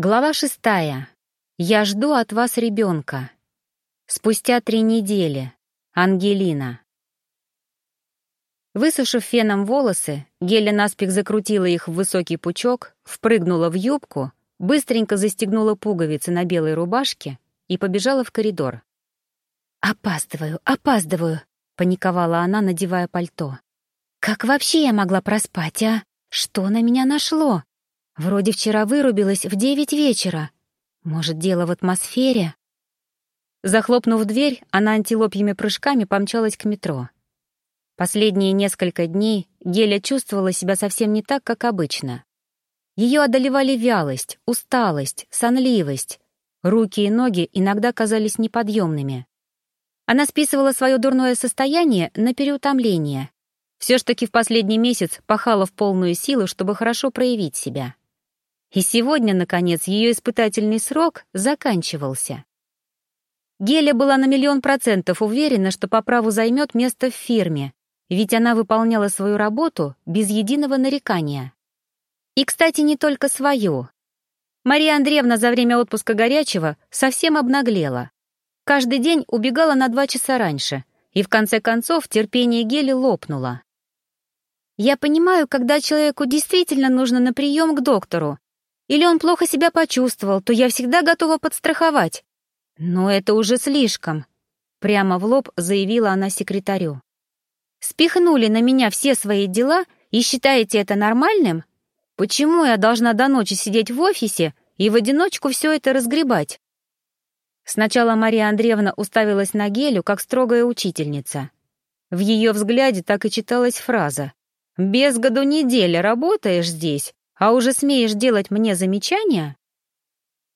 Глава шестая. Я жду от вас ребенка. Спустя три недели. Ангелина. Высушив феном волосы, Геля наспех закрутила их в высокий пучок, впрыгнула в юбку, быстренько застегнула пуговицы на белой рубашке и побежала в коридор. «Опаздываю, опаздываю», — паниковала она, надевая пальто. «Как вообще я могла проспать, а? Что на меня нашло? Вроде вчера вырубилась в девять вечера. Может, дело в атмосфере? Захлопнув дверь, она антилопьими прыжками помчалась к метро. Последние несколько дней Геля чувствовала себя совсем не так, как обычно. Ее одолевали вялость, усталость, сонливость. Руки и ноги иногда казались неподъемными. Она списывала свое дурное состояние на переутомление. Все ж таки в последний месяц пахала в полную силу, чтобы хорошо проявить себя. И сегодня, наконец, ее испытательный срок заканчивался. Геля была на миллион процентов уверена, что по праву займет место в фирме, ведь она выполняла свою работу без единого нарекания. И, кстати, не только свою. Мария Андреевна за время отпуска горячего совсем обнаглела. Каждый день убегала на два часа раньше, и в конце концов терпение Гели лопнуло. «Я понимаю, когда человеку действительно нужно на прием к доктору, или он плохо себя почувствовал, то я всегда готова подстраховать. Но это уже слишком, прямо в лоб заявила она секретарю. Спихнули на меня все свои дела и считаете это нормальным? Почему я должна до ночи сидеть в офисе и в одиночку все это разгребать? Сначала Мария Андреевна уставилась на Гелю, как строгая учительница. В ее взгляде так и читалась фраза «Без году неделя работаешь здесь, а уже смеешь делать мне замечания?»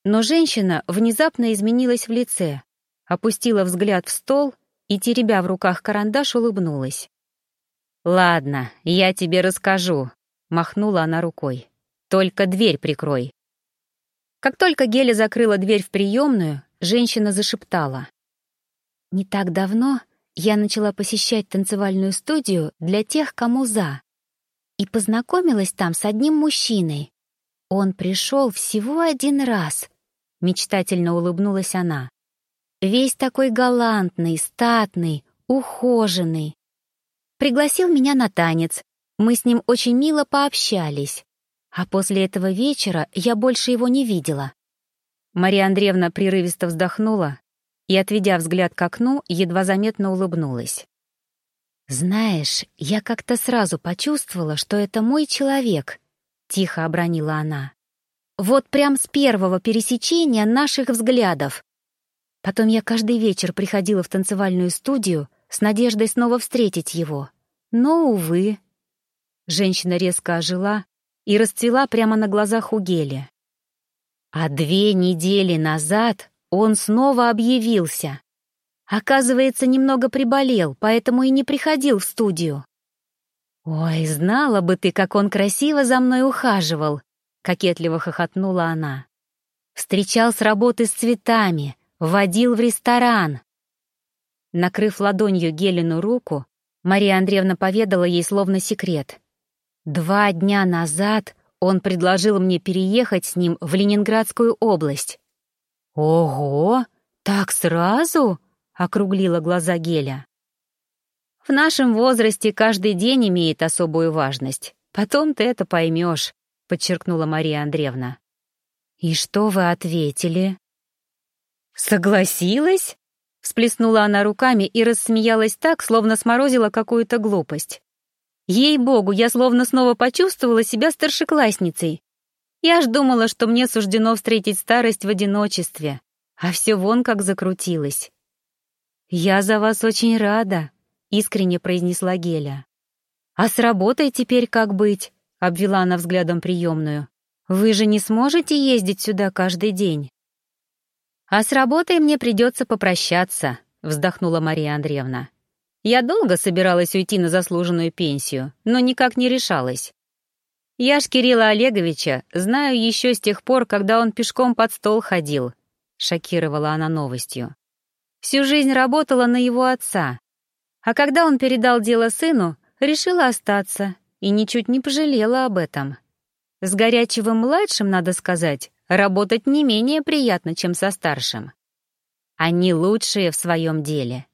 Но женщина внезапно изменилась в лице, опустила взгляд в стол и, теребя в руках карандаш, улыбнулась. «Ладно, я тебе расскажу», — махнула она рукой. «Только дверь прикрой». Как только Геля закрыла дверь в приемную, женщина зашептала. «Не так давно я начала посещать танцевальную студию для тех, кому за и познакомилась там с одним мужчиной. Он пришел всего один раз. Мечтательно улыбнулась она. Весь такой галантный, статный, ухоженный. Пригласил меня на танец. Мы с ним очень мило пообщались. А после этого вечера я больше его не видела. Мария Андреевна прерывисто вздохнула и, отведя взгляд к окну, едва заметно улыбнулась. «Знаешь, я как-то сразу почувствовала, что это мой человек», — тихо обронила она. «Вот прям с первого пересечения наших взглядов. Потом я каждый вечер приходила в танцевальную студию с надеждой снова встретить его. Но, увы...» Женщина резко ожила и расцвела прямо на глазах у Гели. А две недели назад он снова объявился. Оказывается, немного приболел, поэтому и не приходил в студию. «Ой, знала бы ты, как он красиво за мной ухаживал!» — кокетливо хохотнула она. «Встречал с работы с цветами, водил в ресторан». Накрыв ладонью Гелину руку, Мария Андреевна поведала ей словно секрет. «Два дня назад он предложил мне переехать с ним в Ленинградскую область». «Ого! Так сразу?» — округлила глаза Геля. «В нашем возрасте каждый день имеет особую важность. Потом ты это поймешь», — подчеркнула Мария Андреевна. «И что вы ответили?» «Согласилась?» — всплеснула она руками и рассмеялась так, словно сморозила какую-то глупость. «Ей-богу, я словно снова почувствовала себя старшеклассницей. Я ж думала, что мне суждено встретить старость в одиночестве, а все вон как закрутилось. «Я за вас очень рада», — искренне произнесла Геля. «А с работой теперь как быть?» — обвела она взглядом приемную. «Вы же не сможете ездить сюда каждый день?» «А с работой мне придется попрощаться», — вздохнула Мария Андреевна. «Я долго собиралась уйти на заслуженную пенсию, но никак не решалась. Я ж Кирилла Олеговича знаю еще с тех пор, когда он пешком под стол ходил», — шокировала она новостью. Всю жизнь работала на его отца. А когда он передал дело сыну, решила остаться и ничуть не пожалела об этом. С Горячевым-младшим, надо сказать, работать не менее приятно, чем со старшим. Они лучшие в своем деле.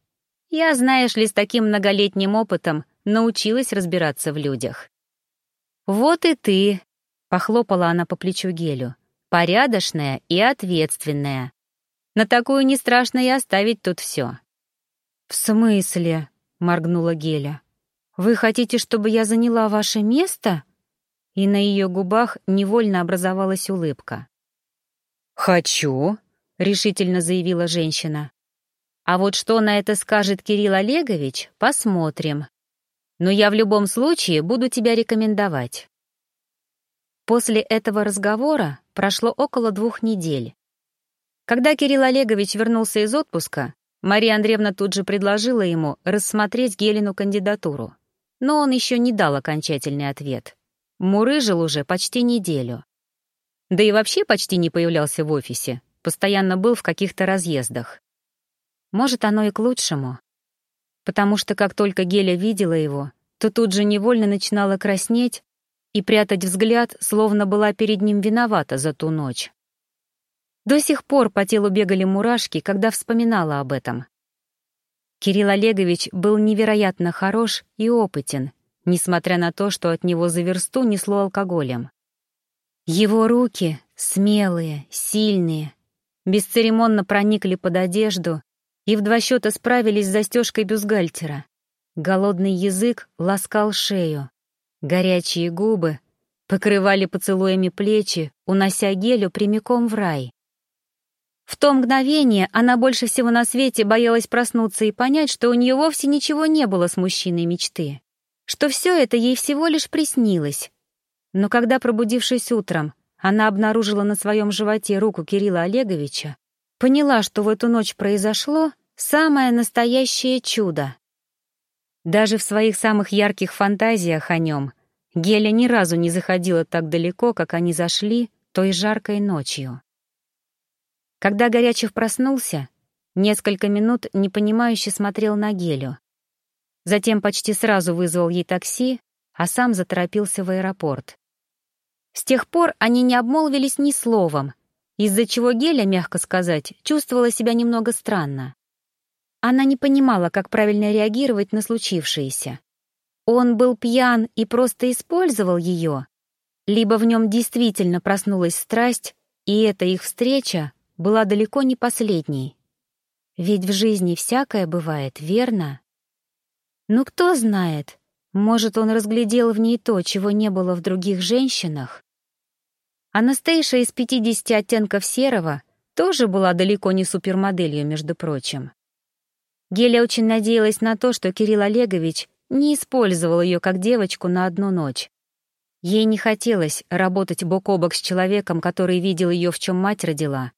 Я, знаешь ли, с таким многолетним опытом научилась разбираться в людях. «Вот и ты», — похлопала она по плечу Гелю, — «порядочная и ответственная. На такую не страшно и оставить тут все». «В смысле?» — моргнула Геля. «Вы хотите, чтобы я заняла ваше место?» И на ее губах невольно образовалась улыбка. «Хочу», — решительно заявила женщина. «А вот что на это скажет Кирилл Олегович, посмотрим. Но я в любом случае буду тебя рекомендовать». После этого разговора прошло около двух недель. Когда Кирилл Олегович вернулся из отпуска, Мария Андреевна тут же предложила ему рассмотреть Гелину кандидатуру. Но он еще не дал окончательный ответ. Мурыжил уже почти неделю. Да и вообще почти не появлялся в офисе, постоянно был в каких-то разъездах. Может, оно и к лучшему. Потому что как только Геля видела его, то тут же невольно начинала краснеть и прятать взгляд, словно была перед ним виновата за ту ночь. До сих пор по телу бегали мурашки, когда вспоминала об этом. Кирилл Олегович был невероятно хорош и опытен, несмотря на то, что от него за версту несло алкоголем. Его руки, смелые, сильные, бесцеремонно проникли под одежду и в два счета справились с застежкой бюстгальтера. Голодный язык ласкал шею. Горячие губы покрывали поцелуями плечи, унося Гелю прямиком в рай. В то мгновение она больше всего на свете боялась проснуться и понять, что у нее вовсе ничего не было с мужчиной мечты, что все это ей всего лишь приснилось, но когда, пробудившись утром, она обнаружила на своем животе руку Кирилла Олеговича, поняла, что в эту ночь произошло самое настоящее чудо. Даже в своих самых ярких фантазиях о нем Геля ни разу не заходила так далеко, как они зашли той жаркой ночью. Когда Горячев проснулся, несколько минут непонимающе смотрел на Гелю. Затем почти сразу вызвал ей такси, а сам заторопился в аэропорт. С тех пор они не обмолвились ни словом, из-за чего Геля, мягко сказать, чувствовала себя немного странно. Она не понимала, как правильно реагировать на случившееся. Он был пьян и просто использовал ее, либо в нем действительно проснулась страсть, и эта их встреча была далеко не последней. Ведь в жизни всякое бывает, верно? Ну кто знает, может, он разглядел в ней то, чего не было в других женщинах? Анастейша из 50 оттенков серого тоже была далеко не супермоделью, между прочим. Геля очень надеялась на то, что Кирилл Олегович не использовал ее как девочку на одну ночь. Ей не хотелось работать бок о бок с человеком, который видел ее, в чем мать родила,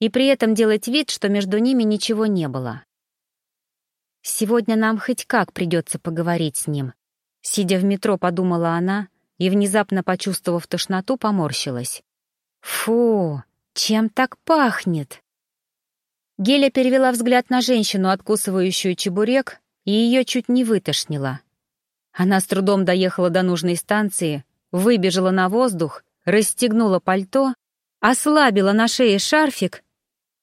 и при этом делать вид, что между ними ничего не было. Сегодня нам хоть как придется поговорить с ним, Сидя в метро, подумала она и, внезапно почувствовав тошноту, поморщилась. «Фу, чем так пахнет?» Геля перевела взгляд на женщину, откусывающую чебурек, и ее чуть не вытошнило. Она с трудом доехала до нужной станции, выбежала на воздух, расстегнула пальто, ослабила на шее шарфик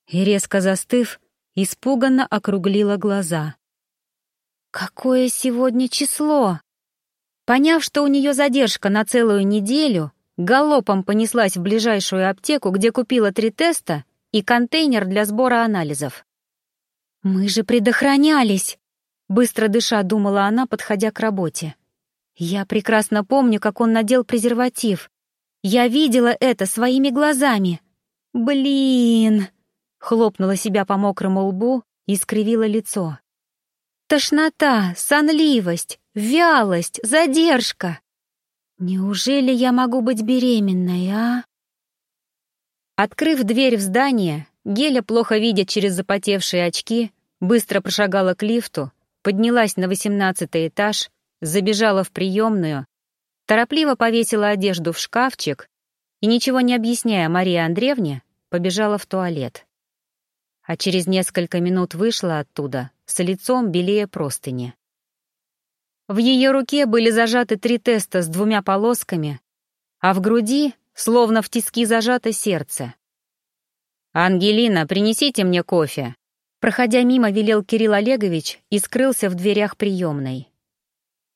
и, резко застыв, испуганно округлила глаза. «Какое сегодня число?» Поняв, что у нее задержка на целую неделю, галопом понеслась в ближайшую аптеку, где купила три теста и контейнер для сбора анализов. «Мы же предохранялись!» — быстро дыша думала она, подходя к работе. «Я прекрасно помню, как он надел презерватив. Я видела это своими глазами. Блин!» — хлопнула себя по мокрому лбу и скривила лицо. «Тошнота, сонливость, Вялость, задержка. Неужели я могу быть беременной, а? Открыв дверь в здание, Геля, плохо видя через запотевшие очки, быстро прошагала к лифту, поднялась на восемнадцатый этаж, забежала в приемную, торопливо повесила одежду в шкафчик и, ничего не объясняя Марии Андреевне, побежала в туалет. А через несколько минут вышла оттуда с лицом белее простыни. В ее руке были зажаты три теста с двумя полосками, а в груди, словно в тиски зажато сердце. «Ангелина, принесите мне кофе!» Проходя мимо, велел Кирилл Олегович и скрылся в дверях приемной.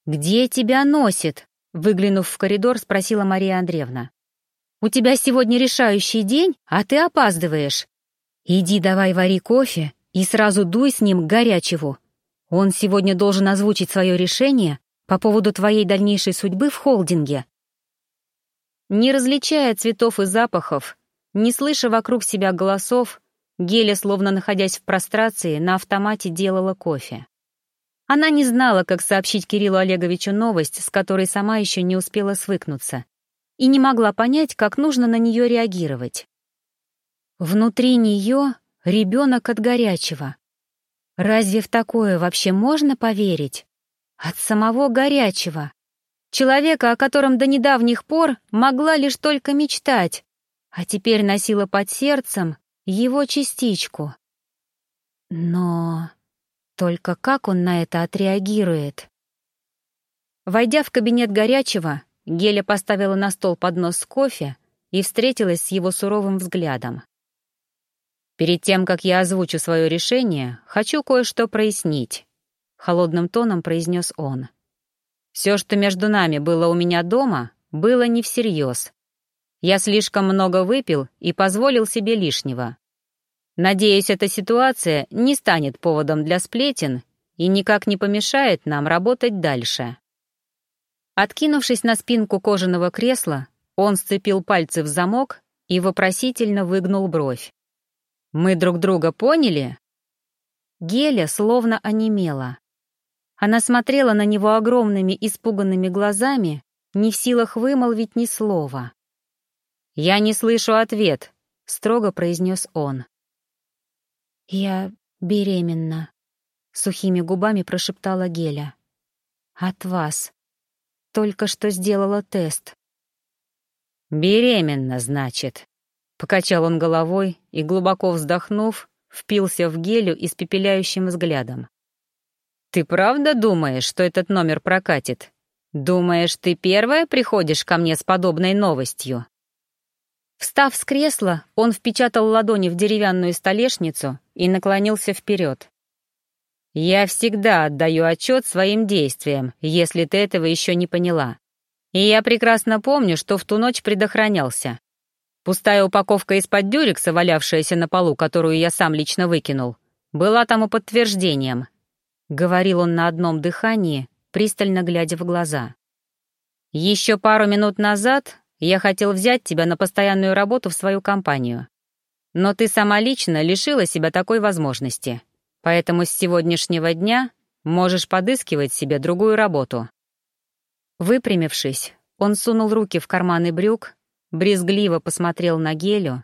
«Где тебя носит?» — выглянув в коридор, спросила Мария Андреевна. «У тебя сегодня решающий день, а ты опаздываешь. Иди давай вари кофе и сразу дуй с ним к горячеву. Он сегодня должен озвучить свое решение по поводу твоей дальнейшей судьбы в холдинге». Не различая цветов и запахов, не слыша вокруг себя голосов, Геля, словно находясь в прострации, на автомате делала кофе. Она не знала, как сообщить Кириллу Олеговичу новость, с которой сама еще не успела свыкнуться, и не могла понять, как нужно на нее реагировать. Внутри нее ребенок от горячего. Разве в такое вообще можно поверить? От самого горячего. Человека, о котором до недавних пор могла лишь только мечтать, а теперь носила под сердцем его частичку. Но только как он на это отреагирует? Войдя в кабинет горячего, Геля поставила на стол поднос с кофе и встретилась с его суровым взглядом. «Перед тем, как я озвучу свое решение, хочу кое-что прояснить», — холодным тоном произнес он. «Все, что между нами было у меня дома, было не всерьез, я слишком много выпил и позволил себе лишнего. Надеюсь, эта ситуация не станет поводом для сплетен и никак не помешает нам работать дальше. Откинувшись на спинку кожаного кресла, он сцепил пальцы в замок и вопросительно выгнул бровь. «Мы друг друга поняли?» Геля словно онемела. Она смотрела на него огромными испуганными глазами, не в силах вымолвить ни слова. «Я не слышу ответ», — строго произнес он. «Я беременна», — сухими губами прошептала Геля. «От вас. Только что сделала тест». «Беременна, значит», — покачал он головой и, глубоко вздохнув, впился в Гелю испепеляющим взглядом. «Ты правда думаешь, что этот номер прокатит? Думаешь, ты первая приходишь ко мне с подобной новостью?» Встав с кресла, он впечатал ладони в деревянную столешницу и наклонился вперед. «Я всегда отдаю отчет своим действиям, если ты этого еще не поняла. И я прекрасно помню, что в ту ночь предохранялся. Пустая упаковка из-под дюрекса, валявшаяся на полу, которую я сам лично выкинул, была тому подтверждением», — говорил он на одном дыхании, пристально глядя в глаза. «Еще пару минут назад я хотел взять тебя на постоянную работу в свою компанию. Но ты сама лично лишила себя такой возможности. Поэтому с сегодняшнего дня можешь подыскивать себе другую работу». Выпрямившись, он сунул руки в карманы брюк, брезгливо посмотрел на Гелю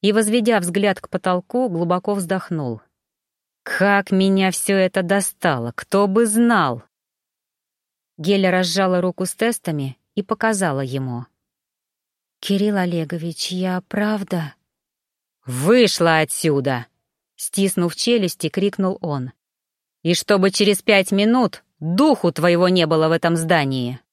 и, возведя взгляд к потолку, глубоко вздохнул. «Как меня все это достало! Кто бы знал!» Геля разжала руку с тестами и показала ему. «Кирилл Олегович, я правда...» «Вышла отсюда!» — стиснув челюсти, крикнул он. «И чтобы через пять минут духу твоего не было в этом здании!»